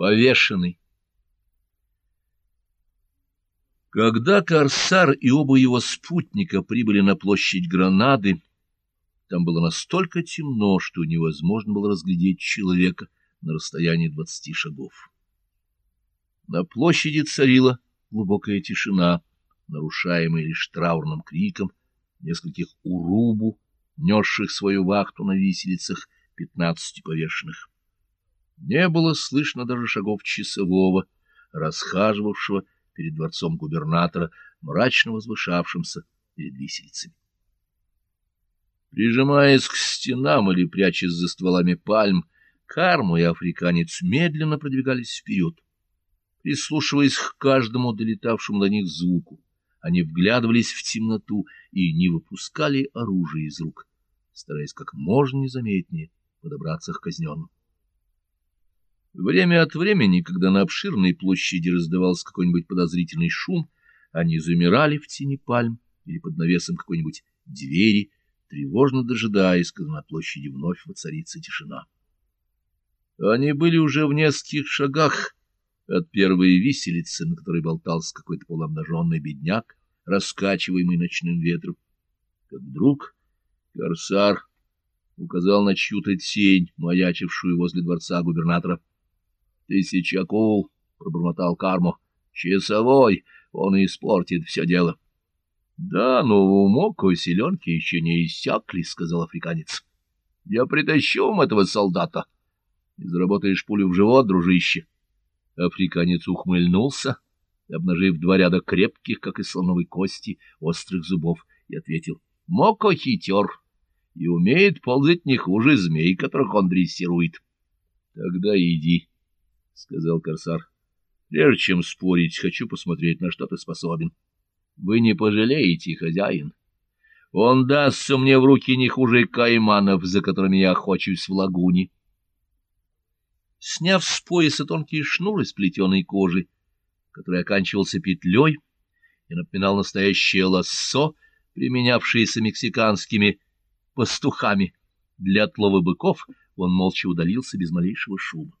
Повешенный. Когда Корсар и оба его спутника прибыли на площадь Гранады, там было настолько темно, что невозможно было разглядеть человека на расстоянии двадцати шагов. На площади царила глубокая тишина, нарушаемая лишь траурным криком нескольких урубу, несших свою вахту на виселицах пятнадцати повешенных. Не было слышно даже шагов часового, расхаживавшего перед дворцом губернатора, мрачно возвышавшимся перед виселицами. Прижимаясь к стенам или прячась за стволами пальм, Карму и африканец медленно продвигались вперед. Прислушиваясь к каждому долетавшему до них звуку, они вглядывались в темноту и не выпускали оружие из рук, стараясь как можно незаметнее подобраться к казненным. Время от времени, когда на обширной площади раздавался какой-нибудь подозрительный шум, они замирали в тени пальм или под навесом какой-нибудь двери, тревожно дожидаясь, когда на площади вновь воцарится тишина. Они были уже в нескольких шагах от первой виселицы, на которой болтался какой-то полуобнаженный бедняк, раскачиваемый ночным ветром. Как вдруг корсар указал на чью-то тень, маячившую возле дворца губернатора. Тысяча акул, — пробормотал Кармо. — Часовой, он испортит все дело. — Да, но у Моко селенки еще не иссякли, — сказал африканец. — Я притащу вам этого солдата. И заработаешь пулю в живот, дружище. Африканец ухмыльнулся, обнажив два ряда крепких, как и слоновой кости, острых зубов, и ответил. — Моко хитер и умеет ползать не хуже змей, которых он дрессирует. — Тогда иди. —— сказал корсар. — Прежде чем спорить, хочу посмотреть, на что ты способен. Вы не пожалеете, хозяин. Он дастся мне в руки не хуже кайманов, за которыми я охочусь в лагуне. Сняв с пояса тонкий шнур из плетеной кожи, который оканчивался петлей и напоминал настоящее лассо, применявшееся мексиканскими пастухами для отлова быков, он молча удалился без малейшего шума.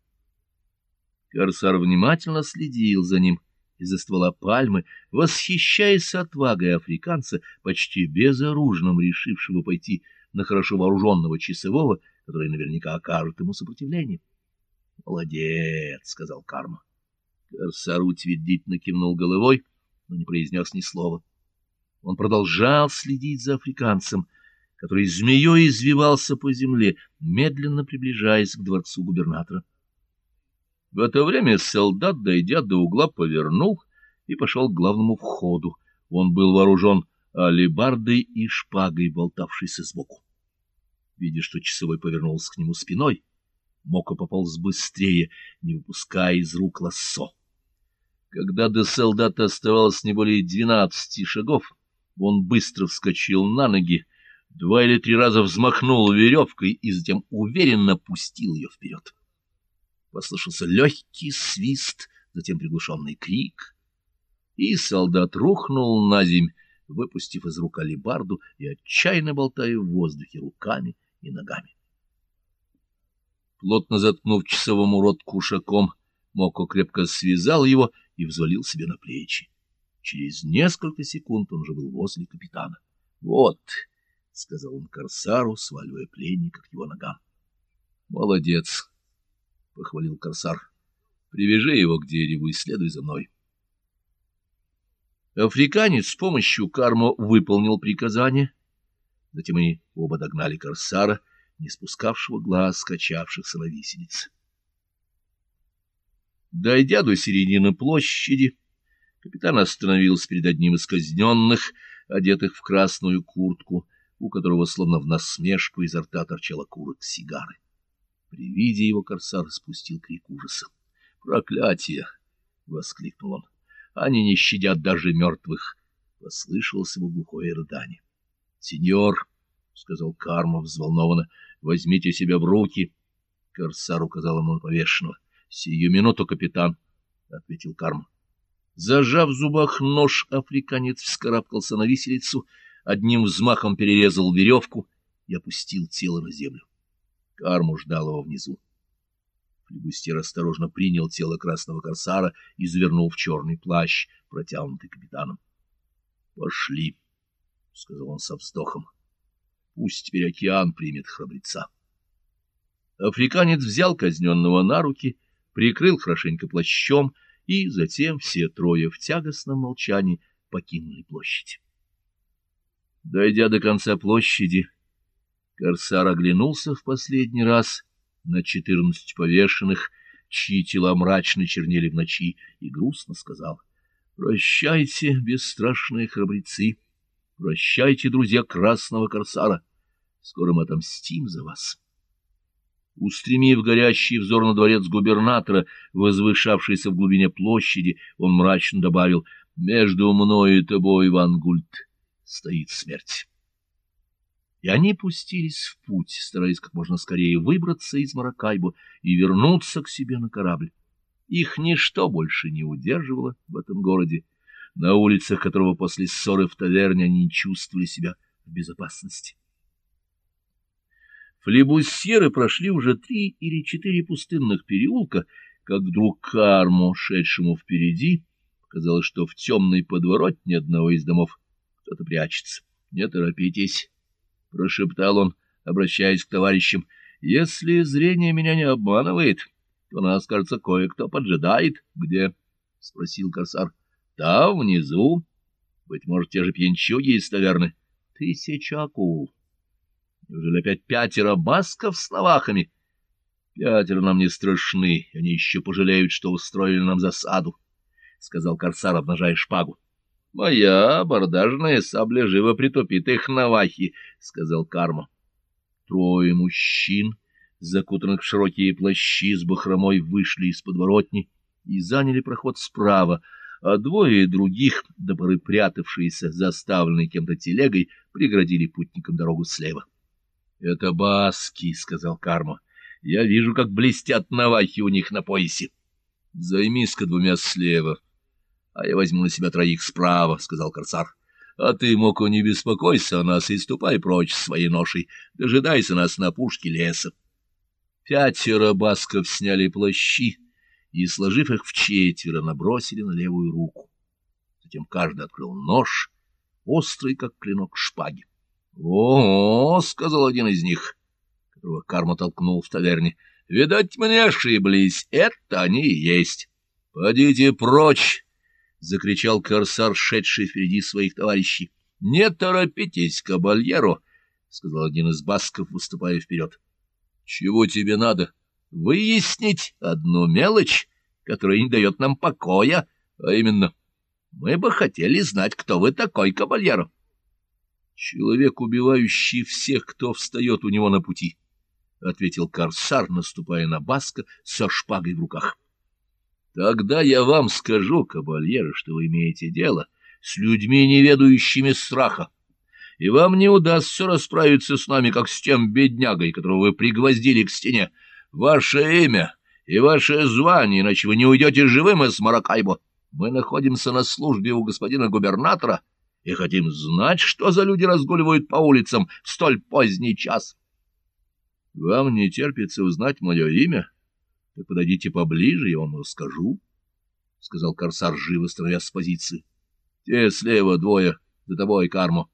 Корсар внимательно следил за ним из-за ствола пальмы, восхищаясь отвагой африканца, почти безоружным, решившего пойти на хорошо вооруженного часового, который наверняка окажет ему сопротивление. — Молодец, — сказал Карма. Корсар утвердительно кивнул головой, но не произнес ни слова. Он продолжал следить за африканцем, который змеей извивался по земле, медленно приближаясь к дворцу губернатора. В это время солдат, дойдя до угла, повернул и пошел к главному входу. Он был вооружен алебардой и шпагой, болтавшейся сбоку. Видя, что часовой повернулся к нему спиной, Моко пополз быстрее, не выпуская из рук лассо. Когда до солдата оставалось не более двенадцати шагов, он быстро вскочил на ноги, два или три раза взмахнул веревкой и затем уверенно пустил ее вперед. Послышался легкий свист, затем приглушенный крик, и солдат рухнул на земь, выпустив из рук алебарду и отчаянно болтая в воздухе руками и ногами. Плотно заткнув часовому рот кушаком, Моко крепко связал его и взвалил себе на плечи. Через несколько секунд он уже был возле капитана. — Вот, — сказал он корсару, сваливая пленника к его ногам. — Молодец, — похвалил корсар. — Привяжи его к дереву и следуй за мной. Африканец с помощью кармо выполнил приказание. Затем они оба догнали корсара, не спускавшего глаз, скачавшихся на виселице. Дойдя до середины площади, капитан остановился перед одним из казненных, одетых в красную куртку, у которого словно в насмешку изо рта торчала курок сигары. При виде его корсар спустил крик ужаса. «Проклятие!» — воскликнул он. «Они не щадят даже мертвых!» — послышалось ему глухое рыдание. «Сеньор!» — сказал Карма взволнованно. «Возьмите себя в руки!» Корсар указал ему на повешенного. «Сию минуту, капитан!» — ответил Карма. Зажав в зубах нож, африканец вскарабкался на виселицу, одним взмахом перерезал веревку и опустил тело на землю. Карму ждал его внизу. Флебустьер осторожно принял тело красного корсара и завернул в черный плащ, протянутый капитаном. — Пошли, — сказал он со вздохом. — Пусть теперь океан примет храбреца. Африканец взял казненного на руки, прикрыл хорошенько плащом, и затем все трое в тягостном молчании покинули площадь. Дойдя до конца площади, корсар оглянулся в последний раз на четырнадцать повешенных, чьи тела мрачно чернели в ночи, и грустно сказал, «Прощайте, бесстрашные храбрецы, прощайте, друзья красного корсара, скоро мы отомстим за вас». Устремив горящий взор на дворец губернатора, возвышавшийся в глубине площади, он мрачно добавил, «Между мной и тобой, Иван Гульт, стоит смерть». И они пустились в путь, стараясь как можно скорее выбраться из Маракайбо и вернуться к себе на корабль. Их ничто больше не удерживало в этом городе, на улицах которого после ссоры в таверне они чувствовали себя в безопасности. Флебусьеры прошли уже три или четыре пустынных переулка, как вдруг Карму, шедшему впереди, казалось, что в темной подворотне одного из домов кто-то прячется. — Не торопитесь, — прошептал он, обращаясь к товарищам. — Если зрение меня не обманывает, то нас, кажется, кое-кто поджидает. — Где? — спросил корсар. — Там, внизу. Быть может, те же пьянчуги из таверны. — Тысяча акул. Неужели опять пятеро басков с навахами? Пятеро нам не страшны, они еще пожалеют, что устроили нам засаду, — сказал корсар, обнажая шпагу. — Моя бордажная сабля живо притупит их навахи, — сказал Карма. Трое мужчин, закутанных в широкие плащи с бахромой, вышли из подворотни и заняли проход справа, а двое других, до поры прятавшиеся, заставленные кем-то телегой, преградили путникам дорогу слева. — Это баски, — сказал Карма. — Я вижу, как блестят навахи у них на поясе. — Займись-ка двумя слева. — А я возьму на себя троих справа, — сказал Корсар. — А ты, Моко, не беспокойся о нас и ступай прочь своей ношей. Дожидайся нас на пушке леса. Пятеро басков сняли плащи и, сложив их в четверо, набросили на левую руку. Затем каждый открыл нож, острый, как клинок шпаги. «О, — сказал один из них, которого Карма толкнул в таверне, — видать, мне ошиблись, это они и есть. — Подите прочь! — закричал корсар, шедший впереди своих товарищей. — Не торопитесь, кабальеро! — сказал один из басков, выступая вперед. — Чего тебе надо? — Выяснить одну мелочь, которая не дает нам покоя, а именно... Мы бы хотели знать, кто вы такой, кабальеро. Человек, убивающий всех, кто встает у него на пути, — ответил Корсар, наступая на Баска со шпагой в руках. — Тогда я вам скажу, кабальеры, что вы имеете дело с людьми, не ведающими страха, и вам не удастся расправиться с нами, как с тем беднягой, которого вы пригвоздили к стене. Ваше имя и ваше звание, иначе вы не уйдете живым из Маракайбо. Мы находимся на службе у господина губернатора, — и хотим знать, что за люди разгуливают по улицам в столь поздний час. — Вам не терпится узнать мое имя? Так подойдите поближе, я вам расскажу, — сказал корсар, живо становясь с позиции. — Те слева двое, за тобой, Кармо.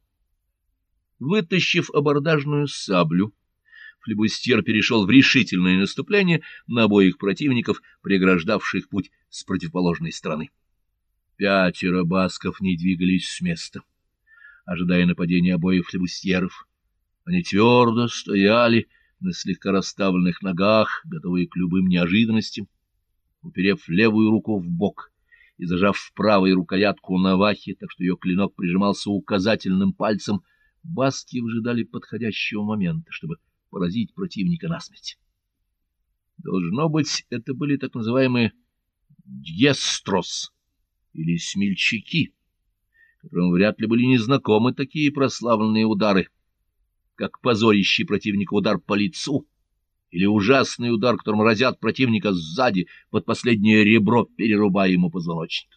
Вытащив абордажную саблю, флебустьер перешел в решительное наступление на обоих противников, преграждавших путь с противоположной стороны. Пятеро басков не двигались с места, ожидая нападения обоих флебустьеров. Они твердо стояли на слегка расставленных ногах, готовые к любым неожиданностям, уперев левую руку в бок и зажав правой рукоятку навахи, так что ее клинок прижимался указательным пальцем, баски выжидали подходящего момента, чтобы поразить противника насмерть. Должно быть, это были так называемые «дьестрос», или смельчаки, которым вряд ли были незнакомы такие прославленные удары, как позорящий противника удар по лицу или ужасный удар, которым разят противника сзади под последнее ребро, перерубая ему позвоночник.